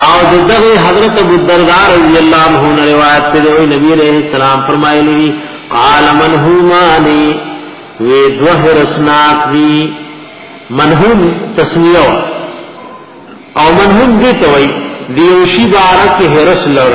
او دغه حضرت ابو الدرداء رضی الله عنه نے روایت سے جو نبی علیہ السلام فرمائے لی قال من هو مانی وی دوه رسناک دی من هم تسمیه او من هم دی توئی دیوشی بارک حرس لور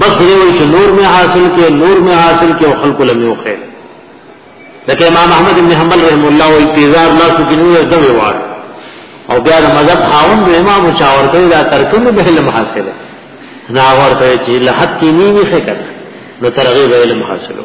بس خو یې وایي چې نور مې حاصل کې نور مې حاصل کې او خلکو له مې وخېل لکه امام احمد بن حنبل رحم الله وایي تیزار لاسو کې نور دمې وار او بیا د مذهب خاوند امام چا ورته دا ترکمه به علم حاصله نا ورته چې له حق کې نیوي خې کړ نو ترغیب علم حاصلو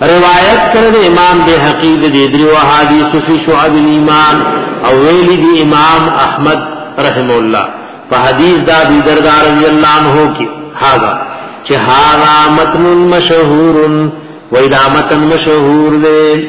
روایت کړی د امام بهقی د دې درو حدیث فی شعب الایمان او ویل دی امام احمد رحم الله په حدیث دا بی دردا رضی الله عنه کې هاذا چې هاذا متن مشهور و دا متن مشهور دی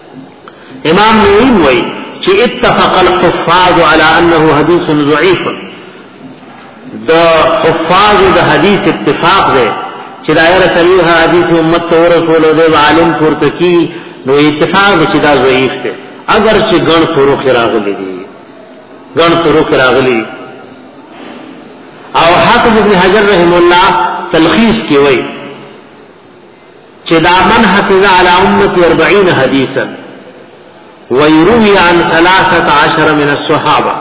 امام نویم وی چی اتفق الحفاظ على انه حدیث ضعیف د حفاظ د حدیث اتفاق ده چې دا یره صحیح حدیث امت ته رسول دی عالم پورته کی نو اتفاق چې دا ضعیف ده اگر چې ګڼ تورو کې راغلي دي ګڼ تورو کې راغلي او حافظ ابن حجر رحم الله تلخیص کې وایي چې دا من حفظ علی امتی 40 حدیثا ويروي عن 13 من الصحابه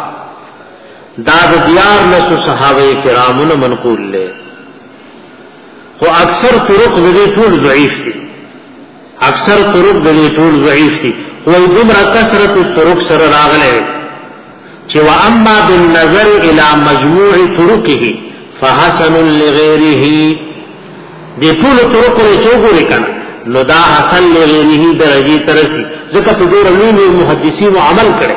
دا د دیار لس صحابه کرامونو منقول له خو اکثر طرق د دې ټول ضعیف دي اکثر طرق د دې ټول ضعیف دي وای دومره کثرت طرق سره راغله چې واما بالنظر الى مجموع طرقه فحسن لغيره دې ټول طرق له چوغوري کنه نو دا حسن لغيره درجه ترسي ځکه په دې علوم محدثين عمل کړي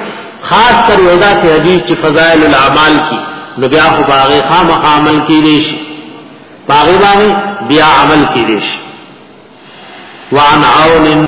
خاص کر یو دا چې حدیث چې فضائل الاعمال کی نو بیا خو باغ خامخ عمل کی دي شي باغ باندې بیا عمل کی دي شي وعن عون